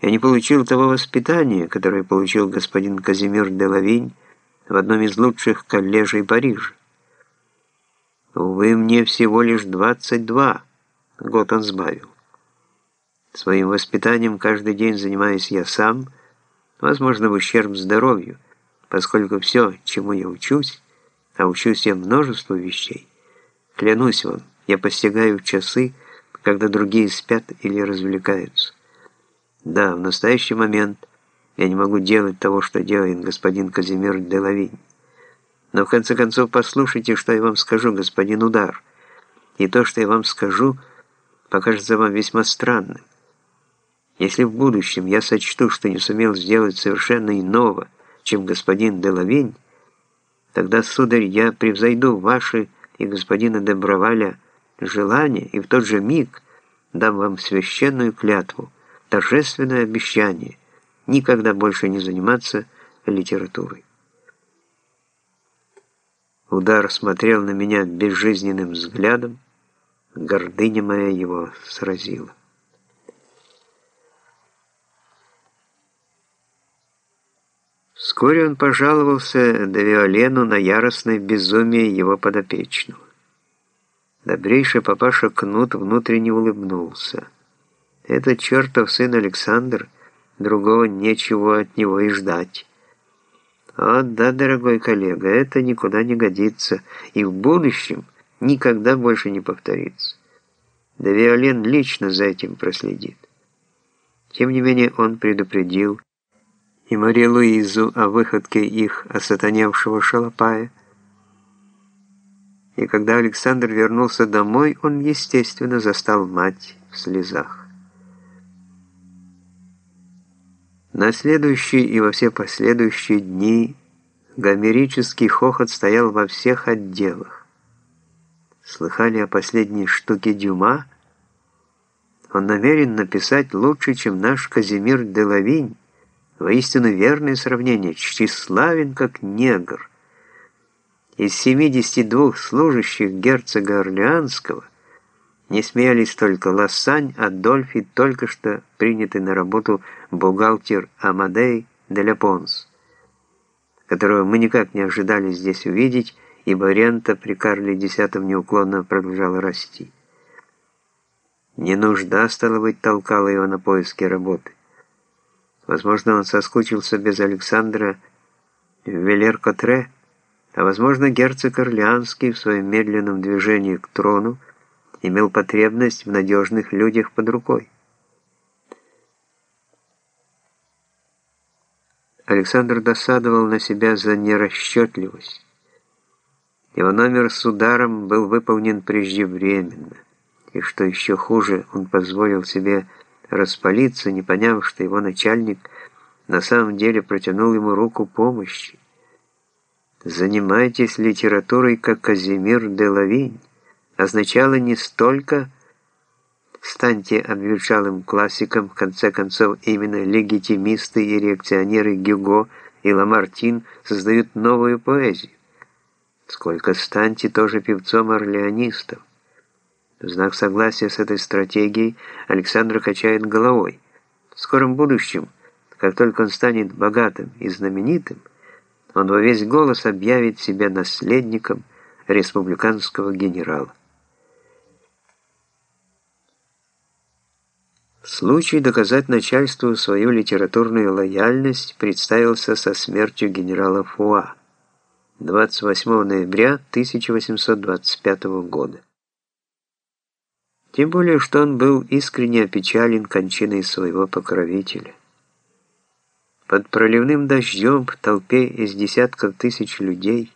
Я не получил того воспитания, которое получил господин Казимир де Лавинь в одном из лучших коллежей Парижа. Увы, мне всего лишь 22, год он сбавил. Своим воспитанием каждый день занимаюсь я сам, возможно, в ущерб здоровью, поскольку все, чему я учусь, а учусь я множеству вещей, клянусь вам, я постигаю часы, когда другие спят или развлекаются. Да, в настоящий момент я не могу делать того, что делает господин Казимир Делавинь. Но в конце концов послушайте, что я вам скажу, господин Удар. И то, что я вам скажу, покажется вам весьма странным. Если в будущем я сочту, что не сумел сделать совершенно иного, чем господин Делавинь, тогда, сударь, я превзойду ваши и господина Деброваля желания и в тот же миг дам вам священную клятву, торжественное обещание никогда больше не заниматься литературой. Удар смотрел на меня безжизненным взглядом, гордыня моя его сразила. Вскоре он пожаловался Девиолену на яростное безумие его подопечного. Добрейший папаша Кнут внутренне улыбнулся. Этот чертов сын Александр, другого нечего от него и ждать. О, да, дорогой коллега, это никуда не годится, и в будущем никогда больше не повторится. Да Виолен лично за этим проследит. Тем не менее он предупредил и Марию Луизу о выходке их осатаневшего шалопая. И когда Александр вернулся домой, он, естественно, застал мать в слезах. На следующие и во все последующие дни гомерический хохот стоял во всех отделах. Слыхали о последней штуке Дюма? Он намерен написать лучше, чем наш Казимир Делавинь. Воистину верное сравнение, тщеславен как негр. Из 72 служащих герцога Орлеанского не смеялись только Лассань, Адольф и только что принятый на работу бухгалтер Амадей де Ляпонс, которого мы никак не ожидали здесь увидеть, ибо рента при Карле X неуклонно продолжала расти. Не нужда, стало быть, толкала его на поиски работы. Возможно, он соскучился без Александра в Велер-Котре, а возможно, герцог Орлеанский в своем медленном движении к трону имел потребность в надежных людях под рукой. Александр досадовал на себя за нерасчетливость. Его номер с ударом был выполнен преждевременно, и что еще хуже, он позволил себе распалиться, не поняв, что его начальник на самом деле протянул ему руку помощи. «Занимайтесь литературой, как Казимир де Лавинь» означало не столько «станьте обветшалым классиком», в конце концов именно легитимисты и реакционеры Гюго и Ламартин создают новую поэзию, сколько станьте тоже певцом орлеонистов. В знак согласия с этой стратегией Александр качает головой. В скором будущем, как только он станет богатым и знаменитым, он во весь голос объявит себя наследником республиканского генерала. Случай доказать начальству свою литературную лояльность представился со смертью генерала Фуа 28 ноября 1825 года. Тем более, что он был искренне опечален кончиной своего покровителя. Под проливным дождем в толпе из десятков тысяч людей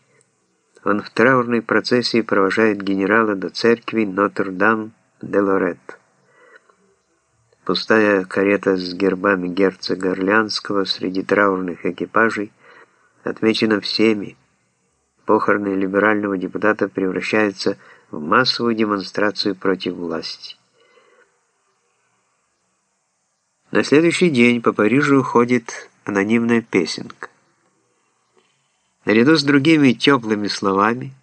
он в траурной процессии провожает генерала до церкви Нотр-Дам-де-Лоретт. Пустая карета с гербами герцога Орлеанского среди траурных экипажей отмечена всеми. Похороны либерального депутата превращаются в массовую демонстрацию против власти. На следующий день по Парижу ходит анонимная песенка. Наряду с другими теплыми словами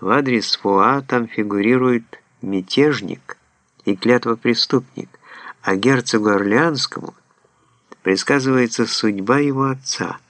в адрес Фуа там фигурирует мятежник и клятва преступник, а герцогу Орлеанскому предсказывается судьба его отца –